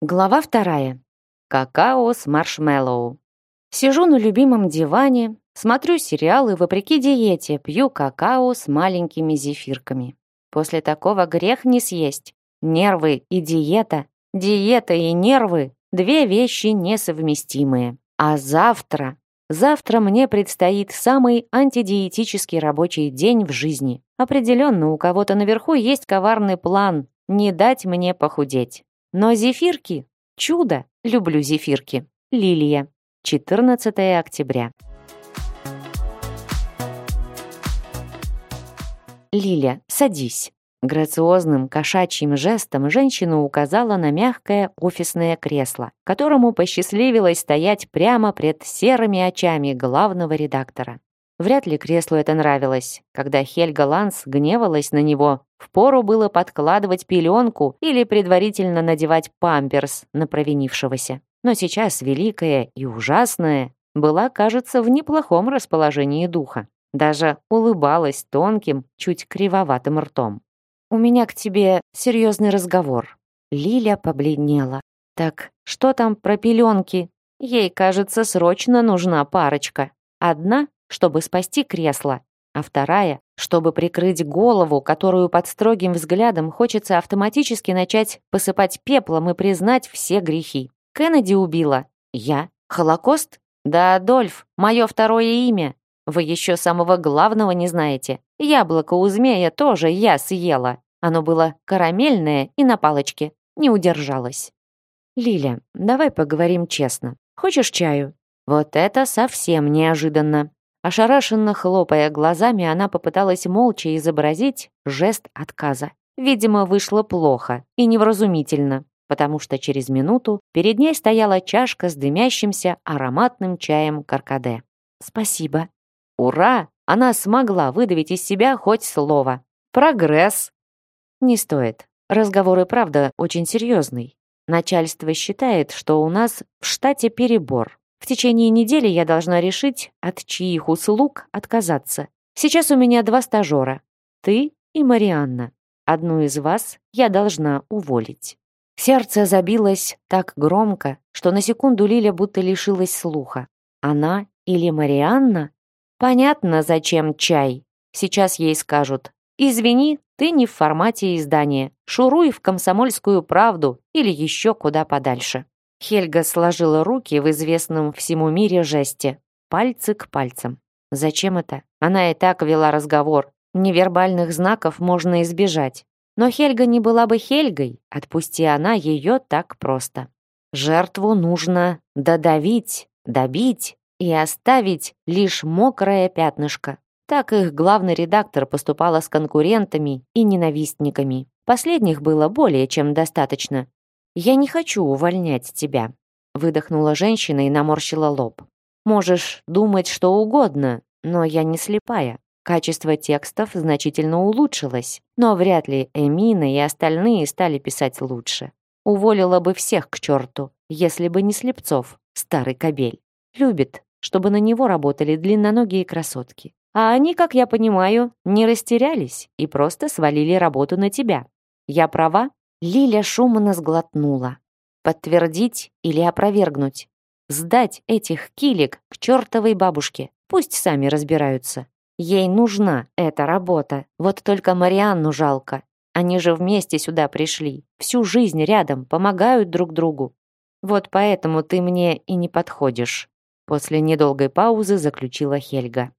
Глава вторая. Какао с маршмеллоу. Сижу на любимом диване, смотрю сериалы, вопреки диете, пью какао с маленькими зефирками. После такого грех не съесть. Нервы и диета. Диета и нервы – две вещи несовместимые. А завтра? Завтра мне предстоит самый антидиетический рабочий день в жизни. Определенно, у кого-то наверху есть коварный план – не дать мне похудеть. Но зефирки — чудо. Люблю зефирки. Лилия. 14 октября. Лиля, садись. Грациозным кошачьим жестом женщина указала на мягкое офисное кресло, которому посчастливилось стоять прямо пред серыми очами главного редактора. Вряд ли креслу это нравилось. Когда Хельга Ланс гневалась на него, впору было подкладывать пеленку или предварительно надевать памперс на провинившегося. Но сейчас великая и ужасная была, кажется, в неплохом расположении духа. Даже улыбалась тонким, чуть кривоватым ртом. «У меня к тебе серьезный разговор». Лиля побледнела. «Так что там про пеленки? Ей, кажется, срочно нужна парочка. Одна чтобы спасти кресло, а вторая, чтобы прикрыть голову, которую под строгим взглядом хочется автоматически начать посыпать пеплом и признать все грехи. Кеннеди убила. Я? Холокост? Да, Адольф, мое второе имя. Вы еще самого главного не знаете. Яблоко у змея тоже я съела. Оно было карамельное и на палочке. Не удержалась. Лиля, давай поговорим честно. Хочешь чаю? Вот это совсем неожиданно. Ошарашенно хлопая глазами, она попыталась молча изобразить жест отказа. Видимо, вышло плохо и невразумительно, потому что через минуту перед ней стояла чашка с дымящимся ароматным чаем каркаде. «Спасибо». «Ура!» Она смогла выдавить из себя хоть слово. «Прогресс!» «Не стоит. Разговор и правда очень серьезный. Начальство считает, что у нас в штате перебор. В течение недели я должна решить, от чьих услуг отказаться. Сейчас у меня два стажера. Ты и Марианна. Одну из вас я должна уволить. Сердце забилось так громко, что на секунду Лиля будто лишилась слуха. Она или Марианна? Понятно, зачем чай. Сейчас ей скажут. Извини, ты не в формате издания. Шуруй в комсомольскую правду или еще куда подальше. Хельга сложила руки в известном всему мире жесте. Пальцы к пальцам. Зачем это? Она и так вела разговор. Невербальных знаков можно избежать. Но Хельга не была бы Хельгой, отпусти она ее так просто. Жертву нужно додавить, добить и оставить лишь мокрое пятнышко. Так их главный редактор поступала с конкурентами и ненавистниками. Последних было более чем достаточно. «Я не хочу увольнять тебя», — выдохнула женщина и наморщила лоб. «Можешь думать что угодно, но я не слепая. Качество текстов значительно улучшилось, но вряд ли Эмина и остальные стали писать лучше. Уволила бы всех к черту, если бы не Слепцов, старый кобель. Любит, чтобы на него работали длинноногие красотки. А они, как я понимаю, не растерялись и просто свалили работу на тебя. Я права?» Лиля шумно сглотнула. Подтвердить или опровергнуть? Сдать этих килек к чертовой бабушке. Пусть сами разбираются. Ей нужна эта работа. Вот только Марианну жалко. Они же вместе сюда пришли. Всю жизнь рядом, помогают друг другу. Вот поэтому ты мне и не подходишь. После недолгой паузы заключила Хельга.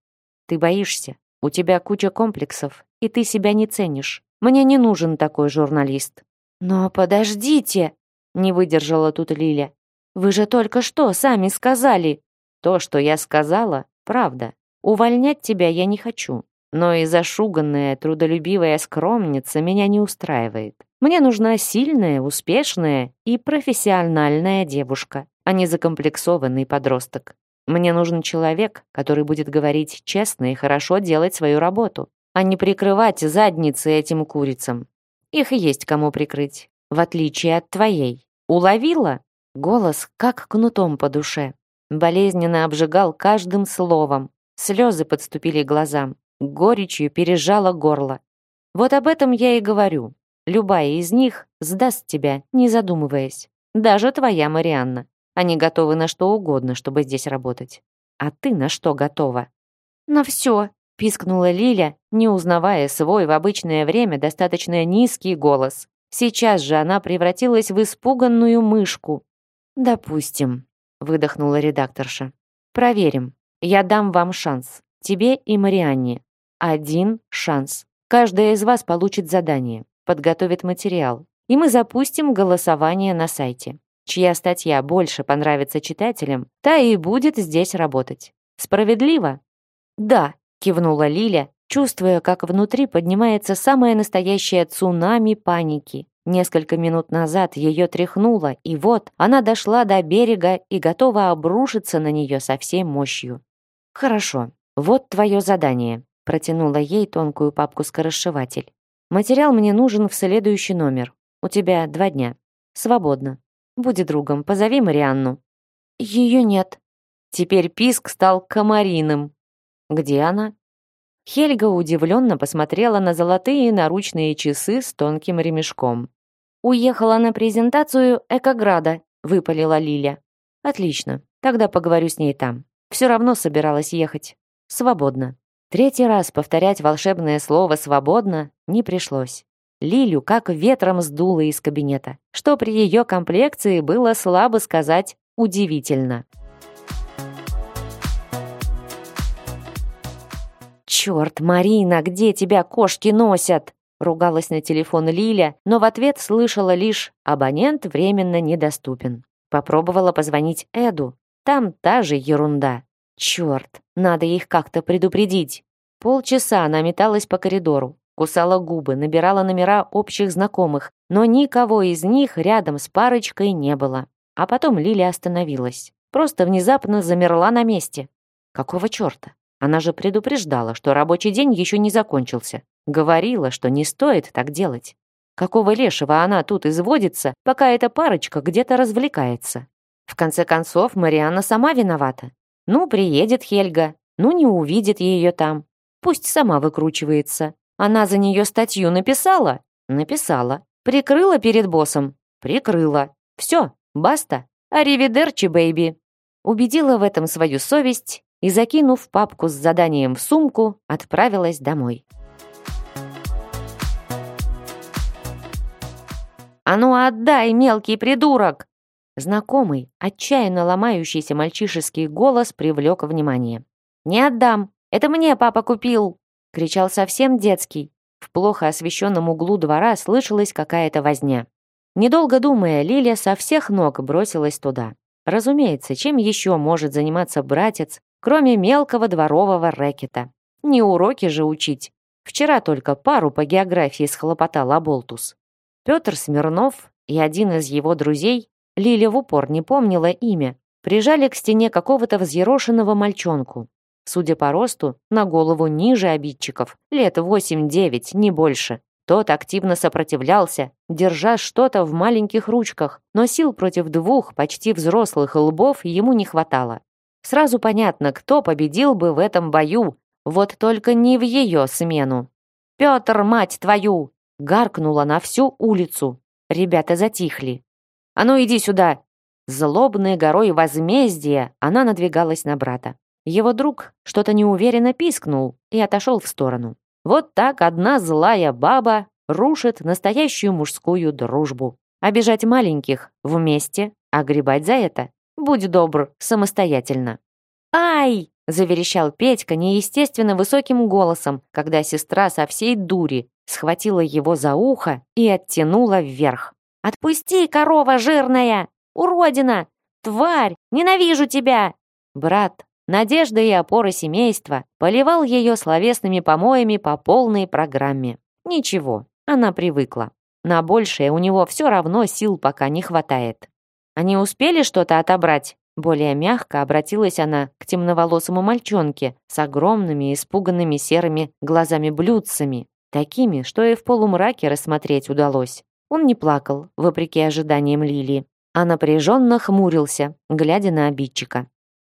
Ты боишься. У тебя куча комплексов, и ты себя не ценишь. Мне не нужен такой журналист. «Но подождите!» — не выдержала тут Лиля. «Вы же только что сами сказали!» «То, что я сказала, правда. Увольнять тебя я не хочу. Но и зашуганная, трудолюбивая скромница меня не устраивает. Мне нужна сильная, успешная и профессиональная девушка, а не закомплексованный подросток. Мне нужен человек, который будет говорить честно и хорошо делать свою работу, а не прикрывать задницы этим курицам. Их есть кому прикрыть, в отличие от твоей. Уловила? Голос как кнутом по душе. Болезненно обжигал каждым словом. Слезы подступили к глазам. Горечью пережало горло. Вот об этом я и говорю. Любая из них сдаст тебя, не задумываясь. Даже твоя Марианна. Они готовы на что угодно, чтобы здесь работать. А ты на что готова? На все, пискнула Лиля, не узнавая свой в обычное время достаточно низкий голос. Сейчас же она превратилась в испуганную мышку. «Допустим», — выдохнула редакторша. «Проверим. Я дам вам шанс. Тебе и Марианне. Один шанс. Каждая из вас получит задание, подготовит материал, и мы запустим голосование на сайте. Чья статья больше понравится читателям, та и будет здесь работать. Справедливо? Да, кивнула Лиля, чувствуя, как внутри поднимается самое настоящее цунами паники. Несколько минут назад ее тряхнуло, и вот она дошла до берега и готова обрушиться на нее со всей мощью. «Хорошо, вот твое задание», — протянула ей тонкую папку-скоросшиватель. «Материал мне нужен в следующий номер. У тебя два дня. Свободно. Будь другом, позови Марианну». «Ее нет». Теперь писк стал комариным. «Где она?» Хельга удивленно посмотрела на золотые наручные часы с тонким ремешком. «Уехала на презентацию Экограда», — выпалила Лиля. «Отлично, тогда поговорю с ней там. Все равно собиралась ехать. Свободно». Третий раз повторять волшебное слово «свободно» не пришлось. Лилю как ветром сдуло из кабинета, что при ее комплекции было слабо сказать удивительно. «Черт, Марина, где тебя кошки носят?» Ругалась на телефон Лиля, но в ответ слышала лишь «абонент временно недоступен». Попробовала позвонить Эду. Там та же ерунда. Черт, надо их как-то предупредить. Полчаса она металась по коридору, кусала губы, набирала номера общих знакомых, но никого из них рядом с парочкой не было. А потом Лиля остановилась. Просто внезапно замерла на месте. Какого черта? Она же предупреждала, что рабочий день еще не закончился. Говорила, что не стоит так делать. Какого лешего она тут изводится, пока эта парочка где-то развлекается? В конце концов, Марианна сама виновата. Ну, приедет Хельга, ну, не увидит ее там. Пусть сама выкручивается. Она за нее статью написала? Написала. Прикрыла перед боссом? Прикрыла. Все, баста. Аривидерчи, бэйби. Убедила в этом свою совесть и, закинув папку с заданием в сумку, отправилась домой. «А ну отдай, мелкий придурок!» Знакомый, отчаянно ломающийся мальчишеский голос привлек внимание. «Не отдам! Это мне папа купил!» кричал совсем детский. В плохо освещенном углу двора слышалась какая-то возня. Недолго думая, Лилия со всех ног бросилась туда. Разумеется, чем еще может заниматься братец, кроме мелкого дворового рэкета. Не уроки же учить. Вчера только пару по географии схлопотал Аболтус. Петр Смирнов и один из его друзей, Лиля в упор не помнила имя, прижали к стене какого-то взъерошенного мальчонку. Судя по росту, на голову ниже обидчиков, лет 8-9, не больше. Тот активно сопротивлялся, держа что-то в маленьких ручках, но сил против двух почти взрослых лбов ему не хватало. Сразу понятно, кто победил бы в этом бою, вот только не в ее смену. «Петр, мать твою!» гаркнула на всю улицу. Ребята затихли. «А ну иди сюда!» Злобной горой возмездия она надвигалась на брата. Его друг что-то неуверенно пискнул и отошел в сторону. Вот так одна злая баба рушит настоящую мужскую дружбу. Обижать маленьких вместе, а гребать за это Будь добр, самостоятельно». «Ай!» — заверещал Петька неестественно высоким голосом, когда сестра со всей дури схватила его за ухо и оттянула вверх. «Отпусти, корова жирная! Уродина! Тварь! Ненавижу тебя!» Брат, надежда и опора семейства, поливал ее словесными помоями по полной программе. Ничего, она привыкла. На большее у него все равно сил пока не хватает. Они успели что-то отобрать?» Более мягко обратилась она к темноволосому мальчонке с огромными испуганными серыми глазами-блюдцами, такими, что и в полумраке рассмотреть удалось. Он не плакал, вопреки ожиданиям Лили, а напряженно хмурился, глядя на обидчика.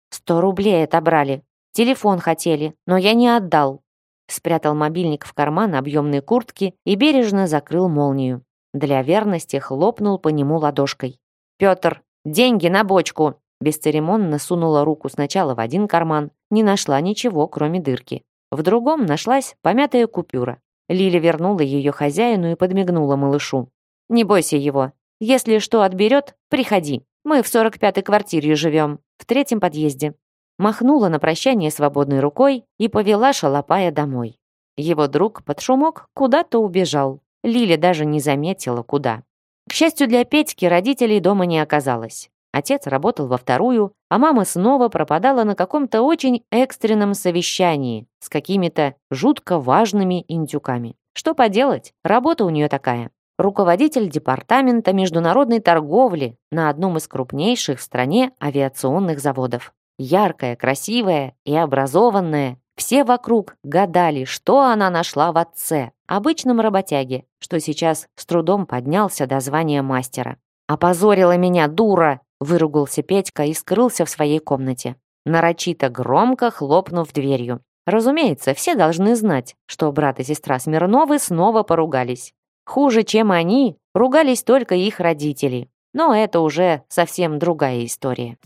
«Сто рублей отобрали. Телефон хотели, но я не отдал». Спрятал мобильник в карман объемной куртки и бережно закрыл молнию. Для верности хлопнул по нему ладошкой. Петр, деньги на бочку!» Бесцеремонно сунула руку сначала в один карман, не нашла ничего, кроме дырки. В другом нашлась помятая купюра. Лиля вернула ее хозяину и подмигнула малышу. «Не бойся его. Если что отберет, приходи. Мы в 45-й квартире живем, в третьем подъезде». Махнула на прощание свободной рукой и повела шалопая домой. Его друг под шумок куда-то убежал. Лиля даже не заметила, куда. К счастью для Петьки, родителей дома не оказалось. Отец работал во вторую, а мама снова пропадала на каком-то очень экстренном совещании с какими-то жутко важными индюками. Что поделать, работа у нее такая. Руководитель департамента международной торговли на одном из крупнейших в стране авиационных заводов. Яркая, красивая и образованная. Все вокруг гадали, что она нашла в отце, обычном работяге, что сейчас с трудом поднялся до звания мастера. «Опозорила меня, дура!» Выругался Петька и скрылся в своей комнате, нарочито громко хлопнув дверью. Разумеется, все должны знать, что брат и сестра Смирновы снова поругались. Хуже, чем они, ругались только их родители. Но это уже совсем другая история.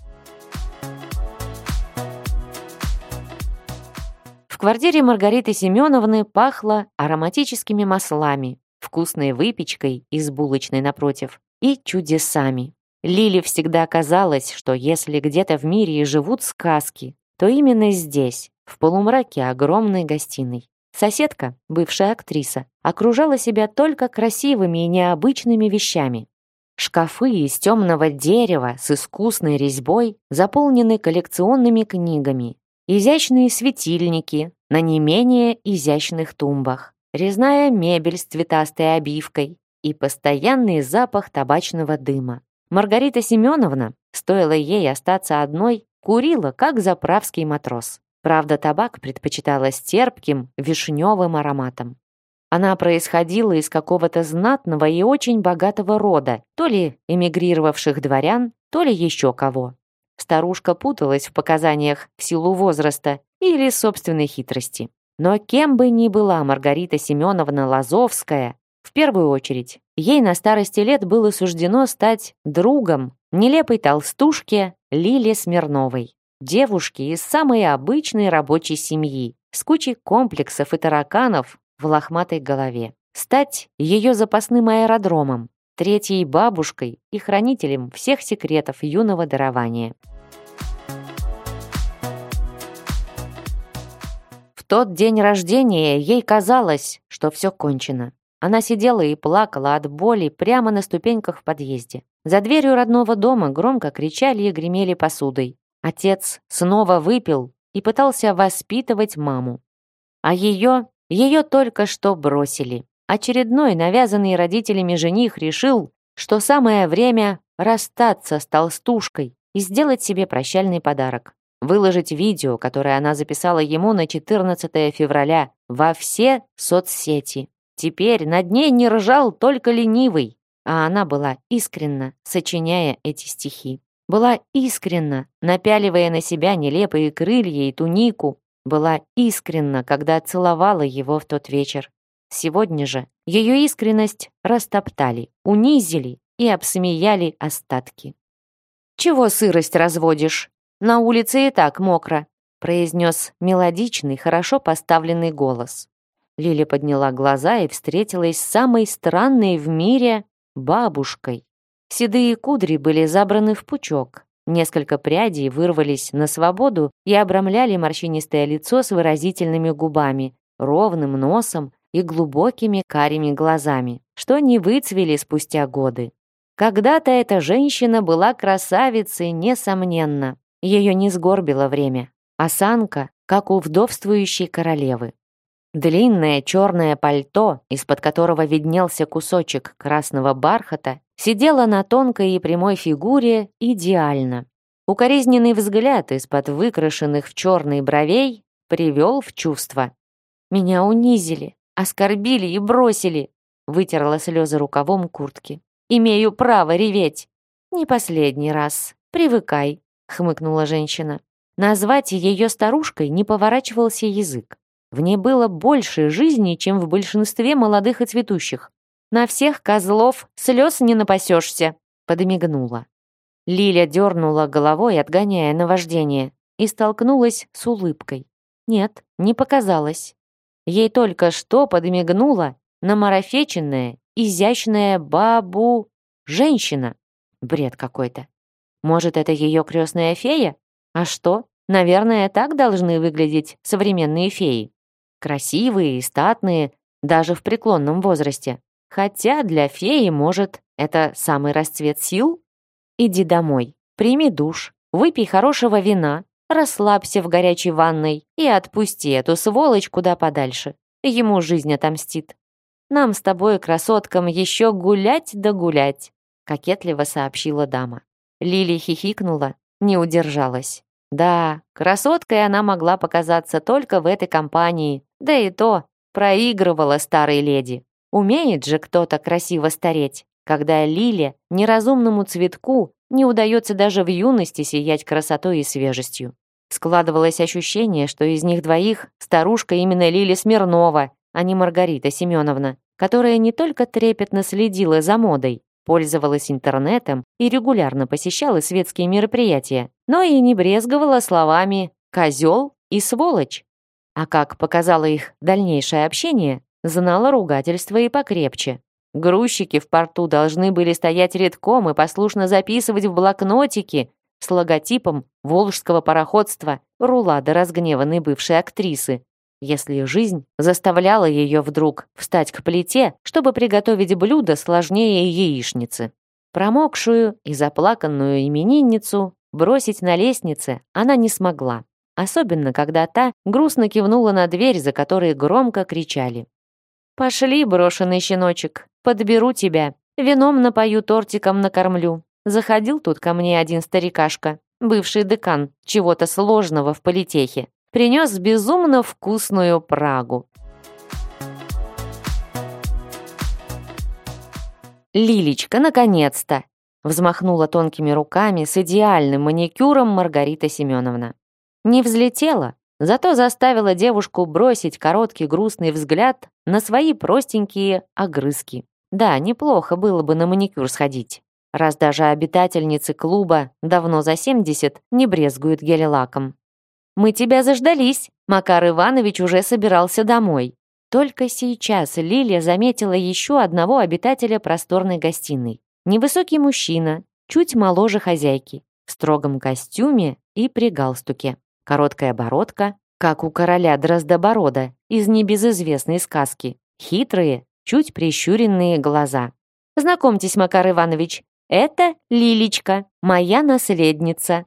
Квартире Маргариты Семеновны пахло ароматическими маслами, вкусной выпечкой из булочной напротив и чудесами. Лиле всегда казалось, что если где-то в мире и живут сказки, то именно здесь, в полумраке огромной гостиной. Соседка, бывшая актриса, окружала себя только красивыми и необычными вещами. Шкафы из темного дерева с искусной резьбой заполнены коллекционными книгами. Изящные светильники на не менее изящных тумбах. Резная мебель с цветастой обивкой и постоянный запах табачного дыма. Маргарита Семеновна, стоило ей остаться одной, курила, как заправский матрос. Правда, табак предпочитала с терпким, вишневым ароматом. Она происходила из какого-то знатного и очень богатого рода, то ли эмигрировавших дворян, то ли еще кого. Старушка путалась в показаниях в силу возраста или собственной хитрости. Но кем бы ни была Маргарита Семеновна Лазовская, в первую очередь, ей на старости лет было суждено стать другом нелепой толстушке Лиле Смирновой, девушки из самой обычной рабочей семьи, с кучей комплексов и тараканов в лохматой голове. Стать ее запасным аэродромом, третьей бабушкой и хранителем всех секретов юного дарования. В тот день рождения ей казалось, что все кончено. Она сидела и плакала от боли прямо на ступеньках в подъезде. За дверью родного дома громко кричали и гремели посудой. Отец снова выпил и пытался воспитывать маму. А ее, ее только что бросили. Очередной навязанный родителями жених решил, что самое время расстаться с толстушкой и сделать себе прощальный подарок. Выложить видео, которое она записала ему на 14 февраля, во все соцсети. Теперь над ней не ржал только ленивый, а она была искренна, сочиняя эти стихи. Была искренна, напяливая на себя нелепые крылья и тунику. Была искренна, когда целовала его в тот вечер. Сегодня же ее искренность растоптали, унизили и обсмеяли остатки. «Чего сырость разводишь? На улице и так мокро», произнес мелодичный, хорошо поставленный голос. Лиля подняла глаза и встретилась с самой странной в мире бабушкой. Седые кудри были забраны в пучок. Несколько прядей вырвались на свободу и обрамляли морщинистое лицо с выразительными губами, ровным носом и глубокими карими глазами, что не выцвели спустя годы. Когда-то эта женщина была красавицей, несомненно. Ее не сгорбило время. Осанка, как у вдовствующей королевы. Длинное черное пальто, из-под которого виднелся кусочек красного бархата, сидело на тонкой и прямой фигуре идеально. Укоризненный взгляд из-под выкрашенных в черный бровей привел в чувство. «Меня унизили, оскорбили и бросили», вытерла слезы рукавом куртки. «Имею право реветь». «Не последний раз. Привыкай», хмыкнула женщина. Назвать ее старушкой не поворачивался язык. В ней было больше жизни, чем в большинстве молодых и цветущих. На всех козлов слез не напасешься, подмигнула. Лиля дернула головой, отгоняя наваждение, и столкнулась с улыбкой. Нет, не показалось. Ей только что подмигнула намарафеченная, изящная бабу... женщина. Бред какой-то. Может, это ее крестная фея? А что? Наверное, так должны выглядеть современные феи. Красивые и статные, даже в преклонном возрасте. Хотя для феи, может, это самый расцвет сил? Иди домой, прими душ, выпей хорошего вина, расслабься в горячей ванной и отпусти эту сволочь куда подальше. Ему жизнь отомстит. Нам с тобой, красоткам, еще гулять да гулять», кокетливо сообщила дама. Лили хихикнула, не удержалась. Да, красоткой она могла показаться только в этой компании, да и то проигрывала старой леди. Умеет же кто-то красиво стареть, когда Лиле, неразумному цветку, не удается даже в юности сиять красотой и свежестью. Складывалось ощущение, что из них двоих старушка именно Лили Смирнова, а не Маргарита Семеновна, которая не только трепетно следила за модой, пользовалась интернетом и регулярно посещала светские мероприятия, но и не брезговала словами «козел» и «сволочь». А как показало их дальнейшее общение, знала ругательства и покрепче. Грузчики в порту должны были стоять редком и послушно записывать в блокнотики с логотипом волжского пароходства рулада разгневанной бывшей актрисы, если жизнь заставляла ее вдруг встать к плите, чтобы приготовить блюдо сложнее яичницы. Промокшую и заплаканную именинницу бросить на лестнице она не смогла, особенно когда та грустно кивнула на дверь, за которой громко кричали. «Пошли, брошенный щеночек, подберу тебя, вином напою, тортиком накормлю. Заходил тут ко мне один старикашка, бывший декан чего-то сложного в политехе. Принес безумно вкусную прагу. «Лилечка, наконец-то!» взмахнула тонкими руками с идеальным маникюром Маргарита Семеновна. Не взлетела, зато заставила девушку бросить короткий грустный взгляд на свои простенькие огрызки. Да, неплохо было бы на маникюр сходить раз даже обитательницы клуба, давно за 70, не брезгуют гель-лаком. «Мы тебя заждались!» Макар Иванович уже собирался домой. Только сейчас Лилия заметила еще одного обитателя просторной гостиной. Невысокий мужчина, чуть моложе хозяйки, в строгом костюме и при галстуке. Короткая бородка, как у короля Дроздоборода из небезызвестной сказки. Хитрые, чуть прищуренные глаза. «Знакомьтесь, Макар Иванович, это Лилечка, моя наследница.